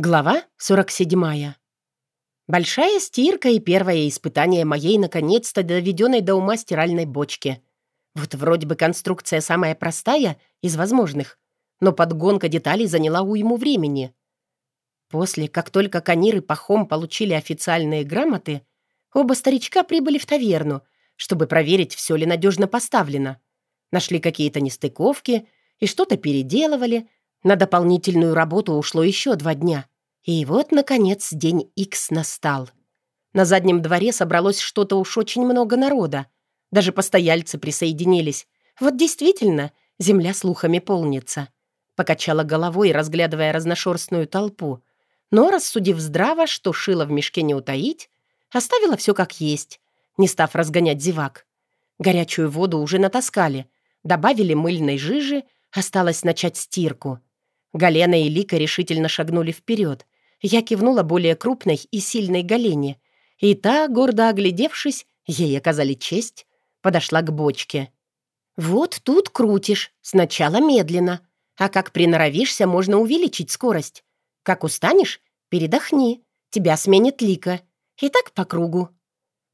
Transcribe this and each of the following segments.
Глава 47. Большая стирка и первое испытание моей, наконец-то, доведенной до ума стиральной бочки. Вот вроде бы конструкция самая простая из возможных, но подгонка деталей заняла уйму времени. После, как только Канир и Пахом получили официальные грамоты, оба старичка прибыли в таверну, чтобы проверить, все ли надежно поставлено. Нашли какие-то нестыковки и что-то переделывали — на дополнительную работу ушло еще два дня. И вот, наконец, день Икс настал. На заднем дворе собралось что-то уж очень много народа. Даже постояльцы присоединились. Вот действительно, земля слухами полнится. Покачала головой, разглядывая разношерстную толпу. Но, рассудив здраво, что шило в мешке не утаить, оставила все как есть, не став разгонять зевак. Горячую воду уже натаскали, добавили мыльной жижи, осталось начать стирку — Галена и Лика решительно шагнули вперед. Я кивнула более крупной и сильной Галене. И та, гордо оглядевшись, ей оказали честь, подошла к бочке. «Вот тут крутишь, сначала медленно, а как приноровишься, можно увеличить скорость. Как устанешь, передохни, тебя сменит Лика. И так по кругу».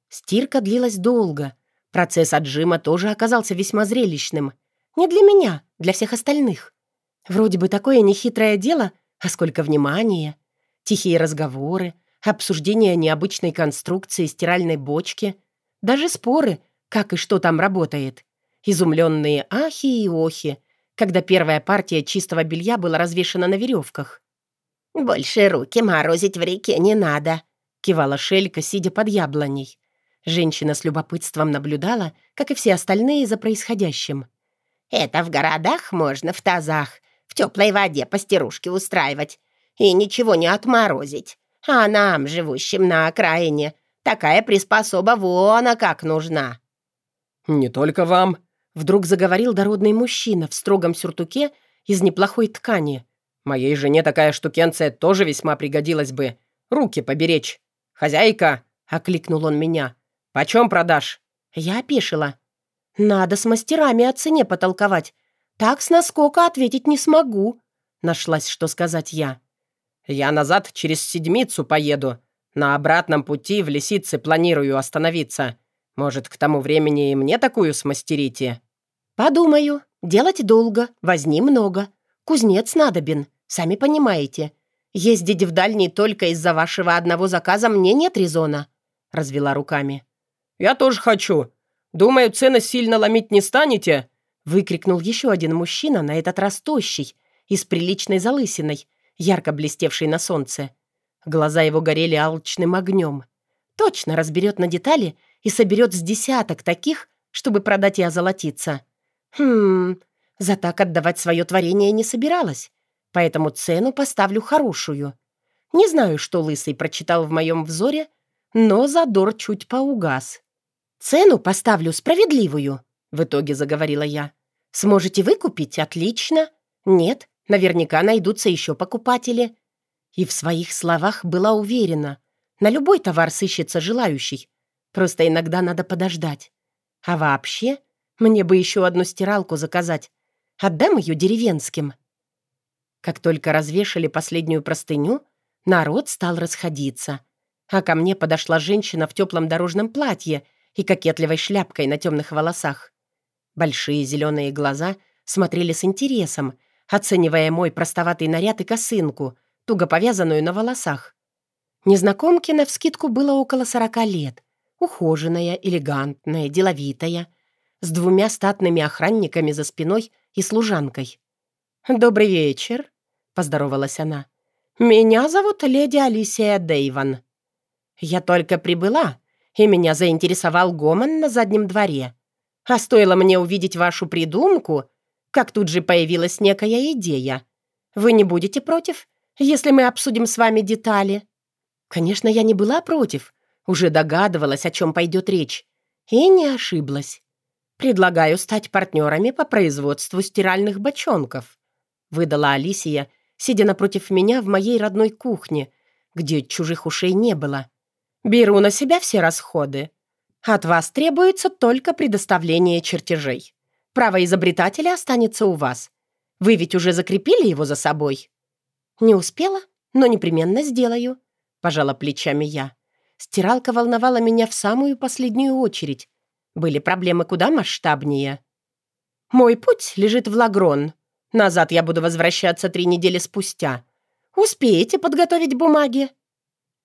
Стирка длилась долго. Процесс отжима тоже оказался весьма зрелищным. Не для меня, для всех остальных. Вроде бы такое нехитрое дело, а сколько внимания. Тихие разговоры, обсуждение необычной конструкции стиральной бочки, даже споры, как и что там работает. Изумленные ахи и охи, когда первая партия чистого белья была развешена на веревках. «Больше руки морозить в реке не надо», — кивала Шелька, сидя под яблоней. Женщина с любопытством наблюдала, как и все остальные, за происходящим. «Это в городах можно в тазах, в теплой воде постирушки устраивать и ничего не отморозить. А нам, живущим на окраине, такая приспособа вон, а как нужна». «Не только вам», — вдруг заговорил дородный мужчина в строгом сюртуке из неплохой ткани. «Моей жене такая штукенция тоже весьма пригодилась бы. Руки поберечь. Хозяйка!» — окликнул он меня. «Почем продашь?» Я опешила. «Надо с мастерами о цене потолковать. «Так с наскока ответить не смогу», — нашлась, что сказать я. «Я назад через седмицу поеду. На обратном пути в Лисице планирую остановиться. Может, к тому времени и мне такую смастерите?» «Подумаю. Делать долго, возни много. Кузнец надобен, сами понимаете. Ездить в дальний только из-за вашего одного заказа мне нет резона», — развела руками. «Я тоже хочу. Думаю, цены сильно ломить не станете?» Выкрикнул еще один мужчина, на этот раз тощий, и с приличной залысиной, ярко блестевшей на солнце. Глаза его горели алчным огнем. Точно разберет на детали и соберет с десяток таких, чтобы продать и озолотиться. Хм, за так отдавать свое творение не собиралась, поэтому цену поставлю хорошую. Не знаю, что Лысый прочитал в моем взоре, но задор чуть поугас. «Цену поставлю справедливую», в итоге заговорила я. «Сможете вы купить? Отлично. Нет, наверняка найдутся еще покупатели». И в своих словах была уверена. На любой товар сыщется желающий. Просто иногда надо подождать. А вообще, мне бы еще одну стиралку заказать. Отдам ее деревенским. Как только развешали последнюю простыню, народ стал расходиться. А ко мне подошла женщина в теплом дорожном платье и кокетливой шляпкой на темных волосах. Большие зеленые глаза смотрели с интересом, оценивая мой простоватый наряд и косынку, туго повязанную на волосах. Незнакомке навскидку было около сорока лет. Ухоженная, элегантная, деловитая, с двумя статными охранниками за спиной и служанкой. «Добрый вечер», — поздоровалась она. «Меня зовут леди Алисия Дейван. Я только прибыла, и меня заинтересовал гомон на заднем дворе. А стоило мне увидеть вашу придумку, как тут же появилась некая идея. Вы не будете против, если мы обсудим с вами детали?» Конечно, я не была против, уже догадывалась, о чем пойдет речь, и не ошиблась. «Предлагаю стать партнерами по производству стиральных бочонков», выдала Алисия, сидя напротив меня в моей родной кухне, где чужих ушей не было. «Беру на себя все расходы. От вас требуется только предоставление чертежей. Право изобретателя останется у вас. Вы ведь уже закрепили его за собой?» «Не успела, но непременно сделаю», — пожала плечами я. Стиралка волновала меня в самую последнюю очередь. Были проблемы куда масштабнее. «Мой путь лежит в Лагрон. Назад я буду возвращаться три недели спустя. Успеете подготовить бумаги?»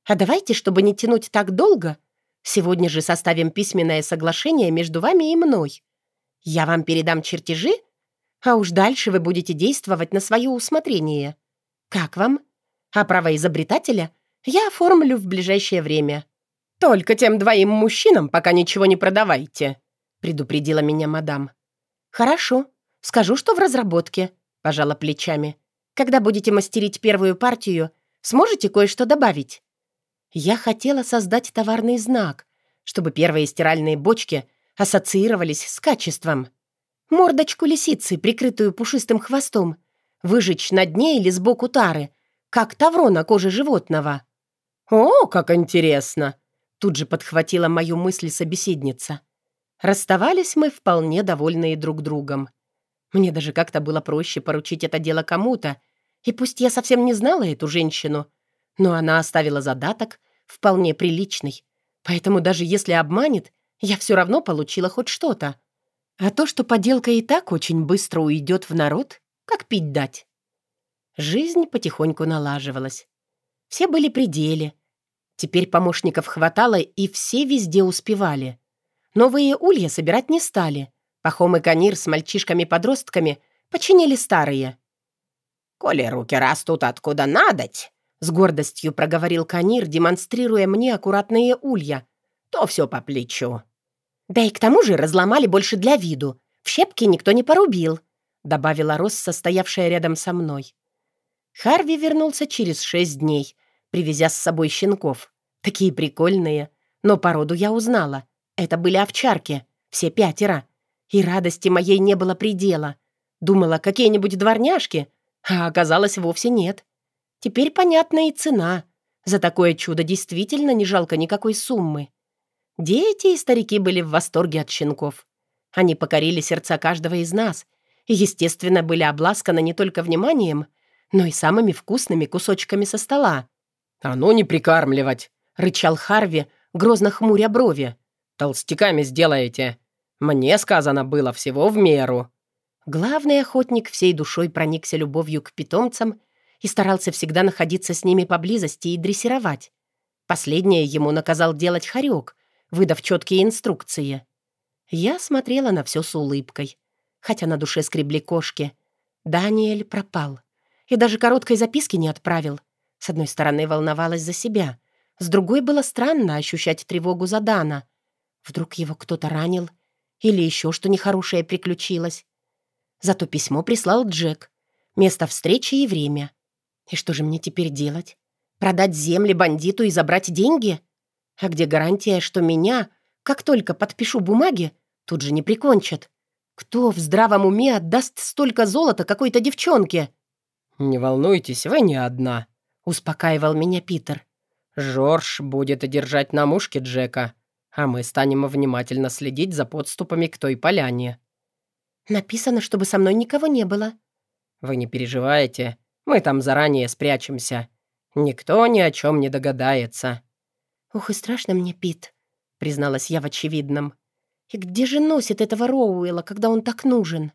«А давайте, чтобы не тянуть так долго, сегодня же составим письменное соглашение между вами и мной. Я вам передам чертежи, а уж дальше вы будете действовать на свое усмотрение. Как вам? А право изобретателя я оформлю в ближайшее время. Только тем двоим мужчинам пока ничего не продавайте», предупредила меня мадам. «Хорошо, скажу, что в разработке», пожала плечами. «Когда будете мастерить первую партию, сможете кое-что добавить?» Я хотела создать товарный знак, чтобы первые стиральные бочки ассоциировались с качеством. Мордочку лисицы, прикрытую пушистым хвостом, выжечь на дне или сбоку тары, как тавро на коже животного. «О, как интересно!» Тут же подхватила мою мысль собеседница. Расставались мы вполне довольные друг другом. Мне даже как-то было проще поручить это дело кому-то, и пусть я совсем не знала эту женщину, но она оставила задаток вполне приличный, поэтому даже если обманет, я все равно получила хоть что-то. А то, что поделка и так очень быстро уйдет в народ, как пить дать. Жизнь потихоньку налаживалась. Все были при деле. Теперь помощников хватало, и все везде успевали. Новые улья собирать не стали. Пахом и Канир с мальчишками-подростками починили старые. «Коли руки растут откуда надоть», — с гордостью проговорил Канир, демонстрируя мне аккуратные улья, «то все по плечу». «Да и к тому же разломали больше для виду. В щепки никто не порубил», — добавила Росс, состоявшая рядом со мной. Харви вернулся через шесть дней, привезя с собой щенков. Такие прикольные. Но породу я узнала. Это были овчарки, все пятеро. И радости моей не было предела. Думала, какие-нибудь дворняжки, а оказалось, вовсе нет. Теперь понятна и цена. За такое чудо действительно не жалко никакой суммы. Дети и старики были в восторге от щенков. Они покорили сердца каждого из нас и, естественно, были обласканы не только вниманием, но и самыми вкусными кусочками со стола. «А ну не прикармливать!» — рычал Харви, грозно хмуря брови. «Толстяками сделаете. Мне сказано было всего в меру». Главный охотник всей душой проникся любовью к питомцам и старался всегда находиться с ними поблизости и дрессировать. Последнее ему наказал делать хорек, выдав четкие инструкции. Я смотрела на все с улыбкой, хотя на душе скребли кошки. Даниэль пропал. И даже короткой записки не отправил. С одной стороны, волновалась за себя. С другой, было странно ощущать тревогу за Дана. Вдруг его кто-то ранил? Или еще что нехорошее приключилось? Зато письмо прислал Джек. Место встречи и время. И что же мне теперь делать? Продать земли бандиту и забрать деньги? А где гарантия, что меня, как только подпишу бумаги, тут же не прикончат? Кто в здравом уме отдаст столько золота какой-то девчонке?» «Не волнуйтесь, вы не одна», — успокаивал меня Питер. «Жорж будет держать на мушке Джека, а мы станем внимательно следить за подступами к той поляне». «Написано, чтобы со мной никого не было». «Вы не переживайте, мы там заранее спрячемся. Никто ни о чем не догадается». «Ух, и страшно мне, Пит», — призналась я в очевидном. «И где же носит этого Роуэлла, когда он так нужен?»